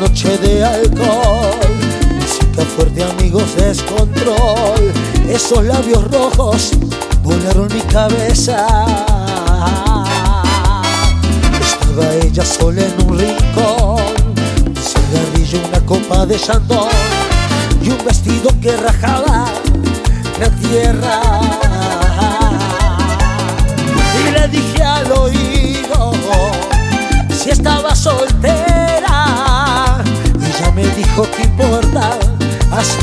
noche de alcohol, música fuerte amigos descontrol, esos labios rojos volaron mi cabeza. Estaba ella sola en un rincón, un cigarrillo, una copa de chandón y un vestido que rajaba la tierra. Y le dije al oído si estaba soltera.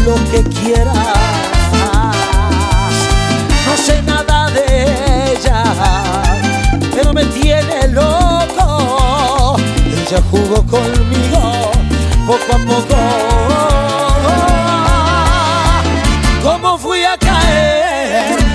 Lo que quieras. No sé nada de ella, pero me tiene loco. Ella jugó conmigo poco a poco. ¿Cómo fui a caer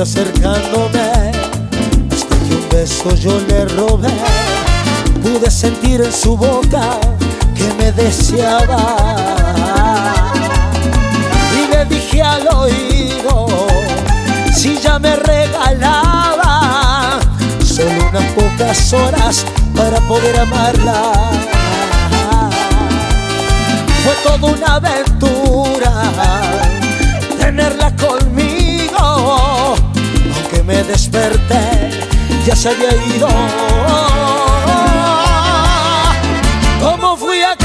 acercándome. Hasta que un beso yo le robé. Pude sentir en su boca que me deseaba. Y le dije al oído Si ya me regalaba Solo unas pocas horas para poder amarla. Fue toda una aventura desperté, ya se había ido. ¿Cómo fui a